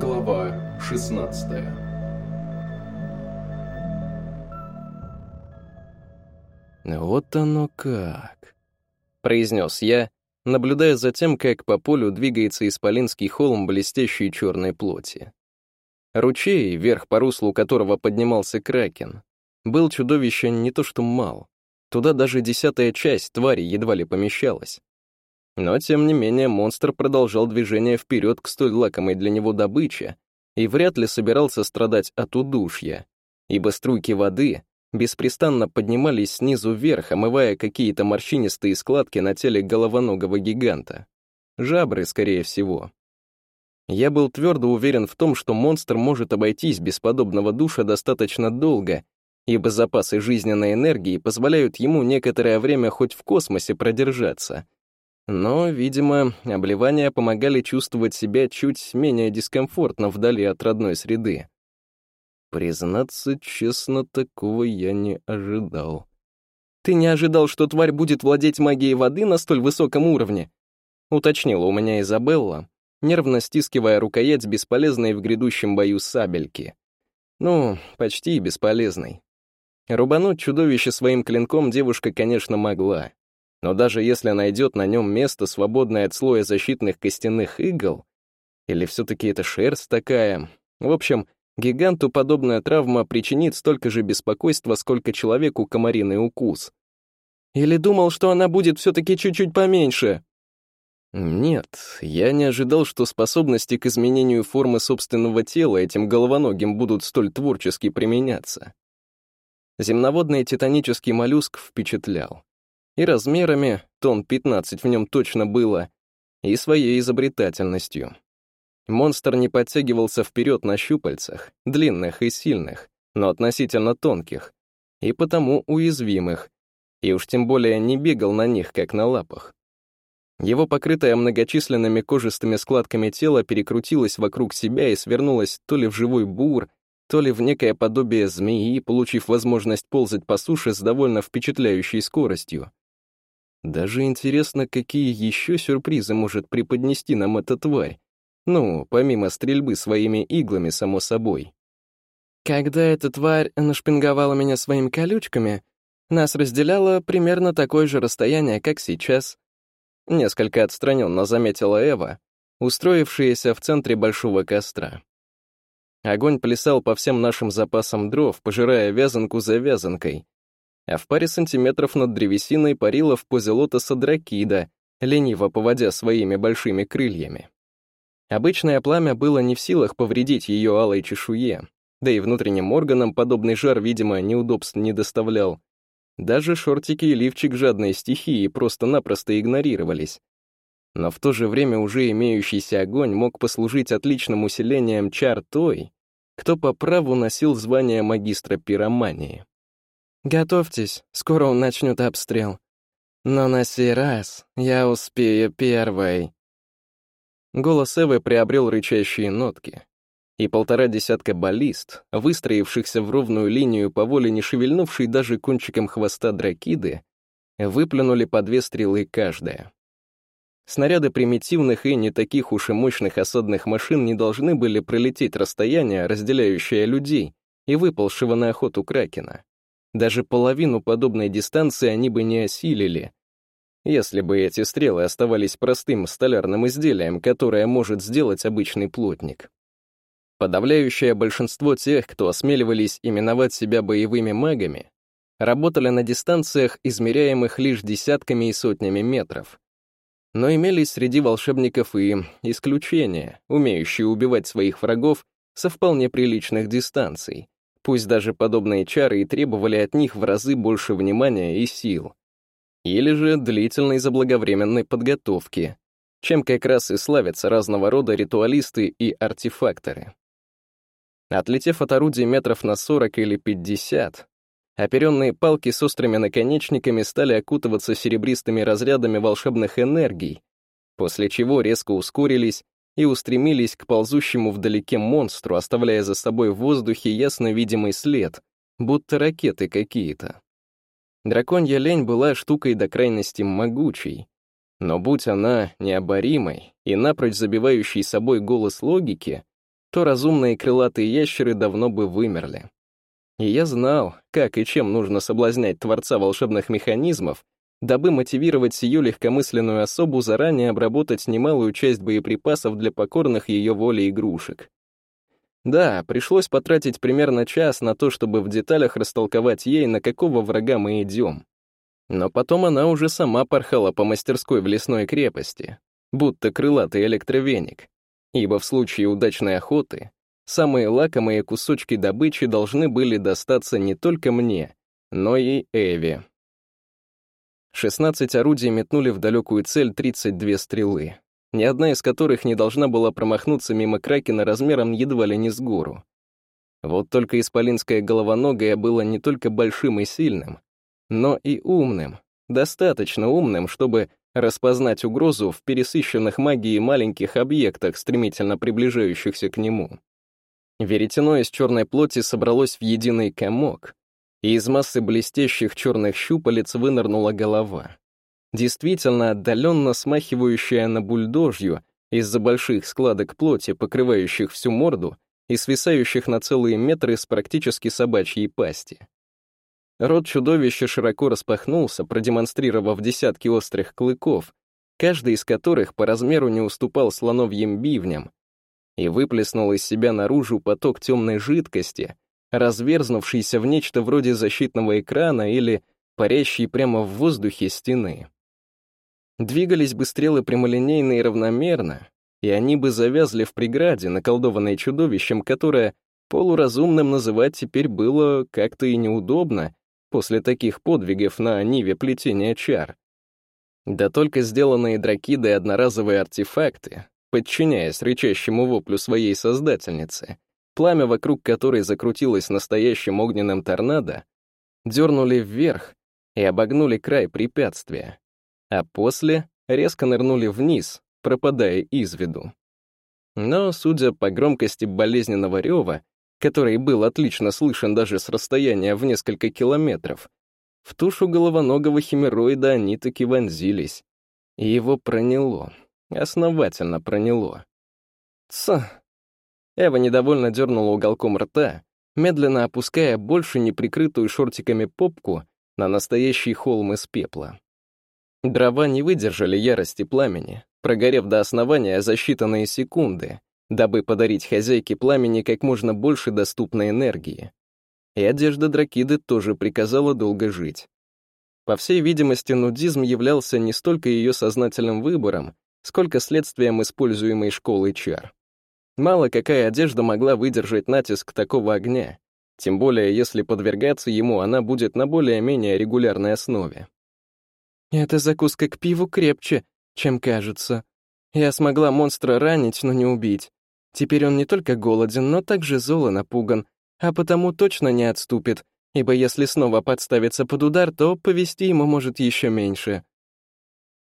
Глава 16 «Вот оно как», — произнес я, наблюдая за тем, как по полю двигается исполинский холм блестящей черной плоти. Ручей, вверх по руслу которого поднимался кракен, был чудовище не то что мал. Туда даже десятая часть твари едва ли помещалась. Но, тем не менее, монстр продолжал движение вперед к столь лакомой для него добыче и вряд ли собирался страдать от удушья, ибо струйки воды беспрестанно поднимались снизу вверх, омывая какие-то морщинистые складки на теле головоногого гиганта. Жабры, скорее всего. Я был твердо уверен в том, что монстр может обойтись без подобного душа достаточно долго, ибо запасы жизненной энергии позволяют ему некоторое время хоть в космосе продержаться. Но, видимо, обливания помогали чувствовать себя чуть менее дискомфортно вдали от родной среды. Признаться честно, такого я не ожидал. «Ты не ожидал, что тварь будет владеть магией воды на столь высоком уровне?» — уточнила у меня Изабелла, нервно стискивая рукоять бесполезной в грядущем бою сабельки. Ну, почти бесполезной. Рубануть чудовище своим клинком девушка, конечно, могла. Но даже если найдет на нем место, свободное от слоя защитных костяных игл, или все-таки это шерсть такая, в общем, Гиганту подобная травма причинит столько же беспокойства, сколько человеку комариный укус. Или думал, что она будет все-таки чуть-чуть поменьше? Нет, я не ожидал, что способности к изменению формы собственного тела этим головоногим будут столь творчески применяться. Земноводный титанический моллюск впечатлял. И размерами, тон 15 в нем точно было, и своей изобретательностью. Монстр не подтягивался вперед на щупальцах, длинных и сильных, но относительно тонких, и потому уязвимых, и уж тем более не бегал на них, как на лапах. Его покрытое многочисленными кожистыми складками тело перекрутилось вокруг себя и свернулось то ли в живой бур, то ли в некое подобие змеи, получив возможность ползать по суше с довольно впечатляющей скоростью. Даже интересно, какие еще сюрпризы может преподнести нам эта тварь, ну, помимо стрельбы своими иглами, само собой. Когда эта тварь нашпинговала меня своими колючками, нас разделяло примерно такое же расстояние, как сейчас. Несколько отстраненно заметила Эва, устроившаяся в центре большого костра. Огонь плясал по всем нашим запасам дров, пожирая вязанку за вязанкой, а в паре сантиметров над древесиной парила в позе лотоса дракида, лениво поводя своими большими крыльями. Обычное пламя было не в силах повредить ее алой чешуе, да и внутренним органам подобный жар, видимо, неудобств не доставлял. Даже шортики и лифчик жадной стихии просто-напросто игнорировались. Но в то же время уже имеющийся огонь мог послужить отличным усилением чар той, кто по праву носил звание магистра пиромании. «Готовьтесь, скоро он начнет обстрел. Но на сей раз я успею первой», Голос Эвы приобрел рычащие нотки, и полтора десятка баллист, выстроившихся в ровную линию по воле не шевельнувшей даже кончиком хвоста дракиды, выплюнули по две стрелы каждая. Снаряды примитивных и не таких уж и мощных осадных машин не должны были пролететь расстояние, разделяющее людей и выползшего на охоту Кракена. Даже половину подобной дистанции они бы не осилили, если бы эти стрелы оставались простым столярным изделием, которое может сделать обычный плотник. Подавляющее большинство тех, кто осмеливались именовать себя боевыми магами, работали на дистанциях, измеряемых лишь десятками и сотнями метров. Но имелись среди волшебников и исключения, умеющие убивать своих врагов со вполне приличных дистанций, пусть даже подобные чары и требовали от них в разы больше внимания и сил или же длительной заблаговременной подготовки, чем как раз и славятся разного рода ритуалисты и артефакторы. Отлетев от орудий метров на 40 или 50, оперенные палки с острыми наконечниками стали окутываться серебристыми разрядами волшебных энергий, после чего резко ускорились и устремились к ползущему вдалеке монстру, оставляя за собой в воздухе ясно видимый след, будто ракеты какие-то. Драконья лень была штукой до крайности могучей. Но будь она необоримой и напрочь забивающей собой голос логики, то разумные крылатые ящеры давно бы вымерли. И я знал, как и чем нужно соблазнять творца волшебных механизмов, дабы мотивировать сию легкомысленную особу заранее обработать немалую часть боеприпасов для покорных ее воле игрушек. Да, пришлось потратить примерно час на то, чтобы в деталях растолковать ей, на какого врага мы идем. Но потом она уже сама порхала по мастерской в лесной крепости, будто крылатый электровеник, ибо в случае удачной охоты самые лакомые кусочки добычи должны были достаться не только мне, но и Эви. 16 орудий метнули в далекую цель 32 стрелы, ни одна из которых не должна была промахнуться мимо Кракена размером едва ли не с гору. Вот только исполинское головоногое было не только большим и сильным, но и умным, достаточно умным, чтобы распознать угрозу в пересыщенных магией маленьких объектах, стремительно приближающихся к нему. Веретено из черной плоти собралось в единый комок, и из массы блестящих черных щупалец вынырнула голова. Действительно отдаленно смахивающая на бульдожью из-за больших складок плоти, покрывающих всю морду и свисающих на целые метры с практически собачьей пасти. Рот чудовища широко распахнулся, продемонстрировав десятки острых клыков, каждый из которых по размеру не уступал слоновьим бивням, и выплеснул из себя наружу поток темной жидкости, разверзнувшийся в нечто вроде защитного экрана или парящей прямо в воздухе стены. Двигались бы стрелы прямолинейно и равномерно, и они бы завязли в преграде, наколдованной чудовищем, которое полуразумным называть теперь было как-то и неудобно, после таких подвигов на ниве плетения чар. Да только сделанные дракидой одноразовые артефакты, подчиняясь рычащему воплю своей создательницы, пламя вокруг которой закрутилось настоящим огненным торнадо, дернули вверх и обогнули край препятствия, а после резко нырнули вниз, пропадая из виду. Но, судя по громкости болезненного рева, который был отлично слышен даже с расстояния в несколько километров, в тушу головоногого химероида они таки вонзились. И его проняло, основательно проняло. Ц. Эва недовольно дернула уголком рта, медленно опуская больше неприкрытую шортиками попку на настоящий холм из пепла. Дрова не выдержали ярости пламени, прогорев до основания за считанные секунды, дабы подарить хозяйке пламени как можно больше доступной энергии. И одежда Дракиды тоже приказала долго жить. По всей видимости, нудизм являлся не столько ее сознательным выбором, сколько следствием используемой школы чар. Мало какая одежда могла выдержать натиск такого огня, тем более если подвергаться ему она будет на более-менее регулярной основе. «Эта закуска к пиву крепче, чем кажется. Я смогла монстра ранить, но не убить. Теперь он не только голоден, но также зол и напуган, а потому точно не отступит, ибо если снова подставится под удар, то повести ему может еще меньше.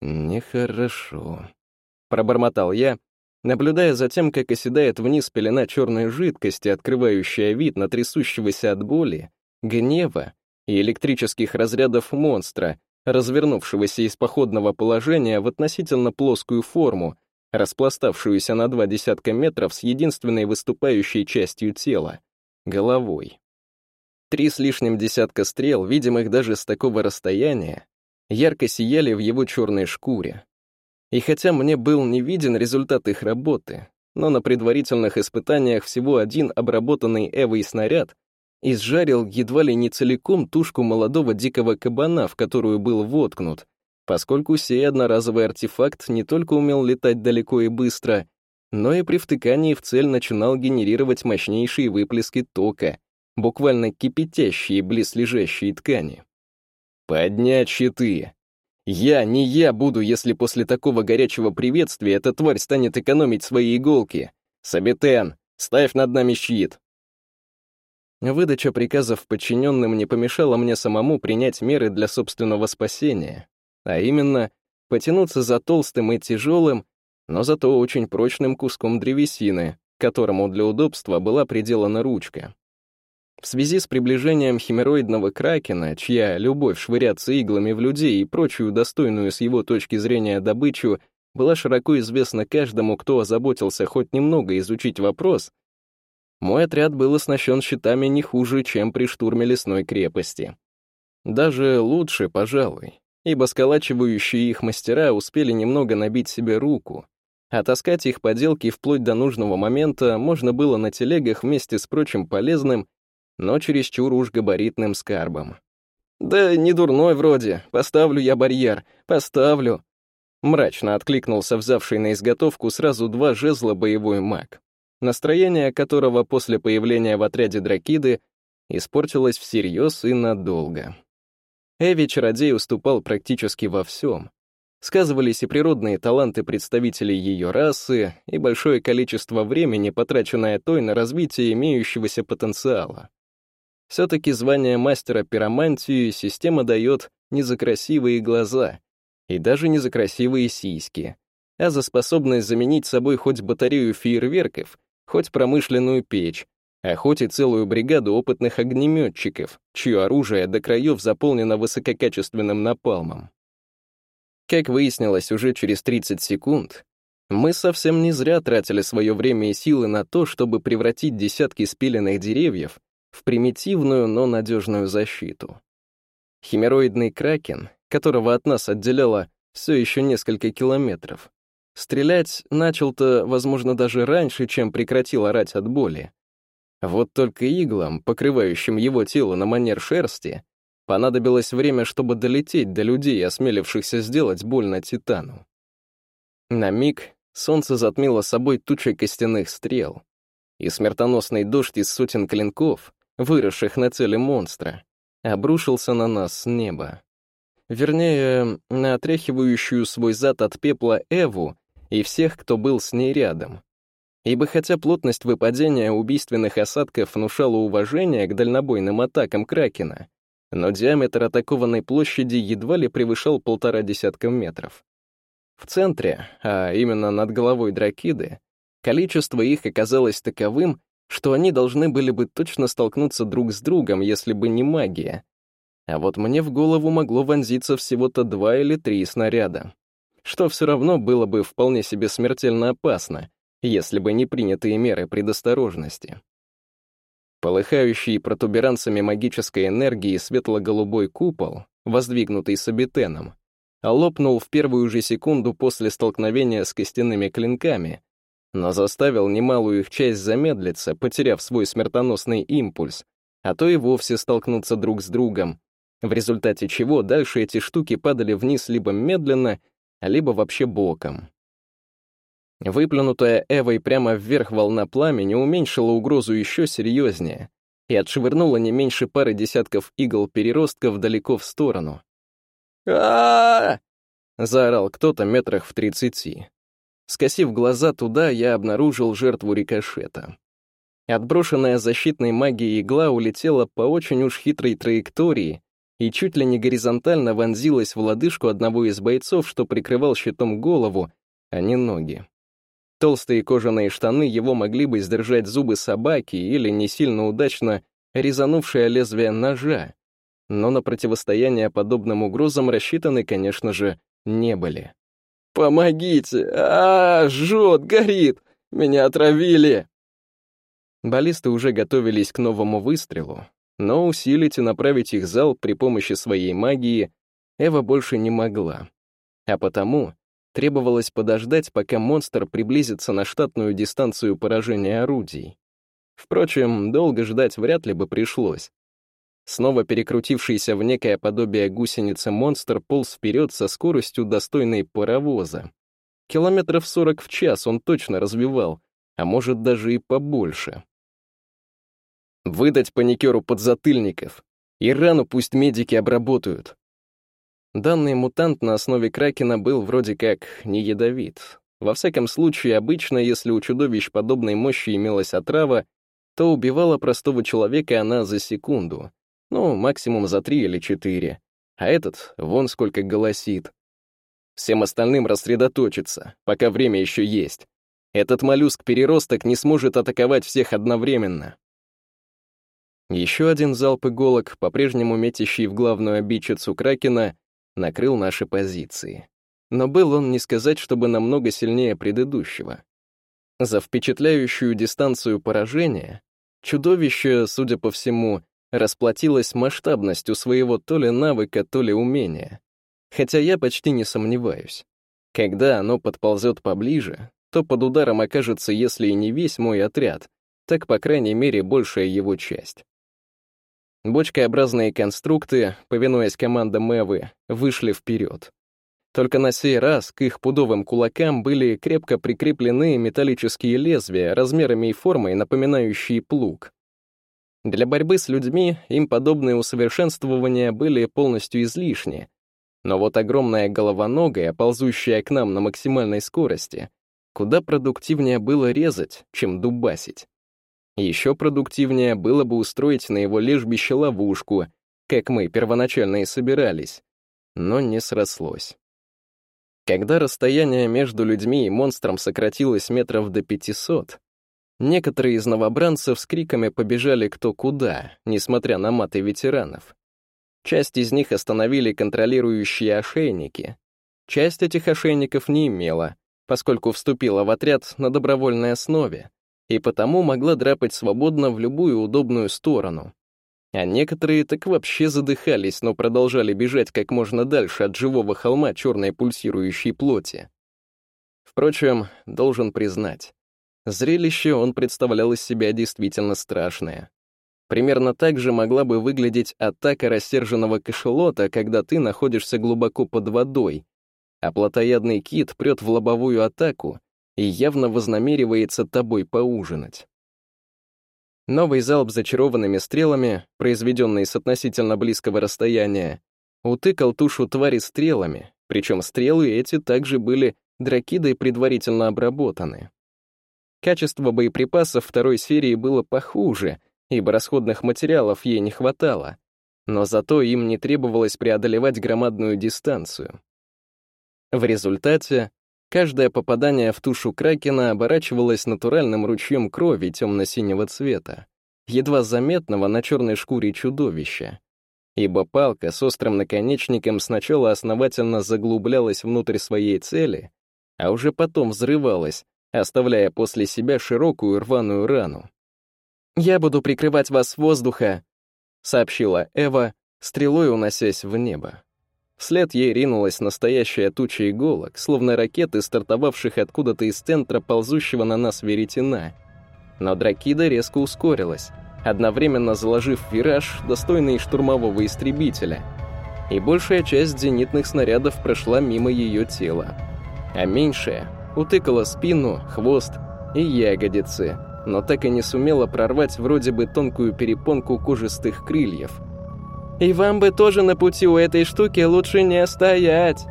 «Нехорошо», — пробормотал я, наблюдая за тем, как оседает вниз пелена черной жидкости, открывающая вид на трясущегося от боли, гнева и электрических разрядов монстра, развернувшегося из походного положения в относительно плоскую форму, распластавшуюся на два десятка метров с единственной выступающей частью тела — головой. Три с лишним десятка стрел, видимых даже с такого расстояния, ярко сияли в его черной шкуре. И хотя мне был не виден результат их работы, но на предварительных испытаниях всего один обработанный Эвой снаряд изжарил едва ли не целиком тушку молодого дикого кабана, в которую был воткнут, поскольку сей одноразовый артефакт не только умел летать далеко и быстро, но и при втыкании в цель начинал генерировать мощнейшие выплески тока, буквально кипятящие близлежащие ткани. «Поднять щиты!» «Я, не я буду, если после такого горячего приветствия эта тварь станет экономить свои иголки. Сабитен, ставь над нами щит!» Выдача приказов подчиненным не помешала мне самому принять меры для собственного спасения, а именно потянуться за толстым и тяжелым, но зато очень прочным куском древесины, которому для удобства была приделана ручка. В связи с приближением химероидного кракена, чья любовь швыряться иглами в людей и прочую достойную с его точки зрения добычу была широко известна каждому, кто озаботился хоть немного изучить вопрос, Мой отряд был оснащен щитами не хуже, чем при штурме лесной крепости. Даже лучше, пожалуй, ибо сколачивающие их мастера успели немного набить себе руку, а таскать их поделки вплоть до нужного момента можно было на телегах вместе с прочим полезным, но чересчур уж габаритным скарбом. «Да не дурной вроде, поставлю я барьер, поставлю», Мрачно откликнулся взявший на изготовку сразу два жезла боевой маг, настроение которого после появления в отряде Дракиды испортилось всерьез и надолго. Эви-чародей уступал практически во всем. Сказывались и природные таланты представителей ее расы, и большое количество времени, потраченное той на развитие имеющегося потенциала. Все-таки звание мастера пиромантии система дает не за красивые глаза, и даже не за красивые сиськи, а за способность заменить собой хоть батарею фейерверков, хоть промышленную печь, а хоть и целую бригаду опытных огнеметчиков, чье оружие до краев заполнено высококачественным напалмом. Как выяснилось уже через 30 секунд, мы совсем не зря тратили свое время и силы на то, чтобы превратить десятки спиленных деревьев в примитивную, но надежную защиту. Химероидный кракен которого от нас отделяло все еще несколько километров. Стрелять начал-то, возможно, даже раньше, чем прекратил орать от боли. Вот только иглам, покрывающим его тело на манер шерсти, понадобилось время, чтобы долететь до людей, осмелившихся сделать больно Титану. На миг солнце затмило собой тучей костяных стрел, и смертоносный дождь из сотен клинков, выросших на цели монстра, обрушился на нас с неба вернее, на отряхивающую свой зад от пепла Эву и всех, кто был с ней рядом. Ибо хотя плотность выпадения убийственных осадков внушала уважение к дальнобойным атакам Кракена, но диаметр атакованной площади едва ли превышал полтора десятка метров. В центре, а именно над головой Дракиды, количество их оказалось таковым, что они должны были бы точно столкнуться друг с другом, если бы не магия, а вот мне в голову могло вонзиться всего-то два или три снаряда, что все равно было бы вполне себе смертельно опасно, если бы не принятые меры предосторожности. Полыхающий протуберанцами магической энергии светло-голубой купол, воздвигнутый Сабитеном, лопнул в первую же секунду после столкновения с костяными клинками, но заставил немалую их часть замедлиться, потеряв свой смертоносный импульс, а то и вовсе столкнуться друг с другом, в результате чего дальше эти штуки падали вниз либо медленно, либо вообще боком. Выплюнутая Эвой прямо вверх волна пламени уменьшила угрозу еще серьезнее и отшвырнула не меньше пары десятков игл-переростков далеко в сторону. а заорал кто-то метрах в тридцати. Скосив глаза туда, я обнаружил жертву рикошета. Отброшенная защитной магией игла улетела по очень уж хитрой траектории и чуть ли не горизонтально вонзилась в лодыжку одного из бойцов, что прикрывал щитом голову, а не ноги. Толстые кожаные штаны его могли бы сдержать зубы собаки или не сильно удачно резанувшее лезвие ножа, но на противостояние подобным угрозам рассчитаны, конечно же, не были. «Помогите! а, -а, -а жжет, горит! Меня отравили!» Баллисты уже готовились к новому выстрелу, но усилить и направить их зал при помощи своей магии Эва больше не могла. А потому требовалось подождать, пока монстр приблизится на штатную дистанцию поражения орудий. Впрочем, долго ждать вряд ли бы пришлось. Снова перекрутившийся в некое подобие гусеницы монстр полз вперед со скоростью, достойной паровоза. Километров сорок в час он точно развивал, а может даже и побольше. Выдать паникеру подзатыльников. И рану пусть медики обработают. Данный мутант на основе Кракена был вроде как не ядовит. Во всяком случае, обычно, если у чудовищ подобной мощи имелась отрава, то убивала простого человека она за секунду. Ну, максимум за три или четыре. А этот вон сколько голосит. Всем остальным рассредоточиться, пока время еще есть. Этот моллюск-переросток не сможет атаковать всех одновременно. Еще один залп иголок, по-прежнему метящий в главную обидчицу Кракена, накрыл наши позиции. Но был он не сказать, чтобы намного сильнее предыдущего. За впечатляющую дистанцию поражения Чудовище, судя по всему, расплатилось масштабностью своего то ли навыка, то ли умения. Хотя я почти не сомневаюсь. Когда оно подползет поближе, то под ударом окажется, если и не весь мой отряд, так, по крайней мере, большая его часть. Бочкообразные конструкты, повинуясь командам Эвы, вышли вперед. Только на сей раз к их пудовым кулакам были крепко прикреплены металлические лезвия, размерами и формой напоминающие плуг. Для борьбы с людьми им подобные усовершенствования были полностью излишни, но вот огромная головоногая, ползущая к нам на максимальной скорости, куда продуктивнее было резать, чем дубасить. Еще продуктивнее было бы устроить на его лежбище ловушку, как мы первоначально и собирались, но не срослось. Когда расстояние между людьми и монстром сократилось метров до 500, некоторые из новобранцев с криками побежали кто куда, несмотря на маты ветеранов. Часть из них остановили контролирующие ошейники. Часть этих ошейников не имела, поскольку вступила в отряд на добровольной основе, и потому могла драпать свободно в любую удобную сторону. А некоторые так вообще задыхались, но продолжали бежать как можно дальше от живого холма черной пульсирующей плоти. Впрочем, должен признать, зрелище он представлял из себя действительно страшное. Примерно так же могла бы выглядеть атака рассерженного кошелота, когда ты находишься глубоко под водой, а плотоядный кит прет в лобовую атаку и явно вознамеривается тобой поужинать. Новый залп зачарованными стрелами, произведенный с относительно близкого расстояния, утыкал тушу твари стрелами, причем стрелы эти также были дракидой предварительно обработаны. Качество боеприпасов второй серии было похуже, ибо расходных материалов ей не хватало, но зато им не требовалось преодолевать громадную дистанцию. В результате Каждое попадание в тушу кракена оборачивалось натуральным ручьем крови темно-синего цвета, едва заметного на черной шкуре чудовища. Ибо палка с острым наконечником сначала основательно заглублялась внутрь своей цели, а уже потом взрывалась, оставляя после себя широкую рваную рану. «Я буду прикрывать вас с воздуха», — сообщила Эва, стрелой уносясь в небо. Вслед ей ринулась настоящая туча иголок, словно ракеты, стартовавших откуда-то из центра ползущего на нас веретена. Но Дракида резко ускорилась, одновременно заложив вираж, достойный штурмового истребителя. И большая часть зенитных снарядов прошла мимо ее тела. А меньшая утыкала спину, хвост и ягодицы, но так и не сумела прорвать вроде бы тонкую перепонку кожистых крыльев — и вам бы тоже на пути у этой штуки лучше не стоять.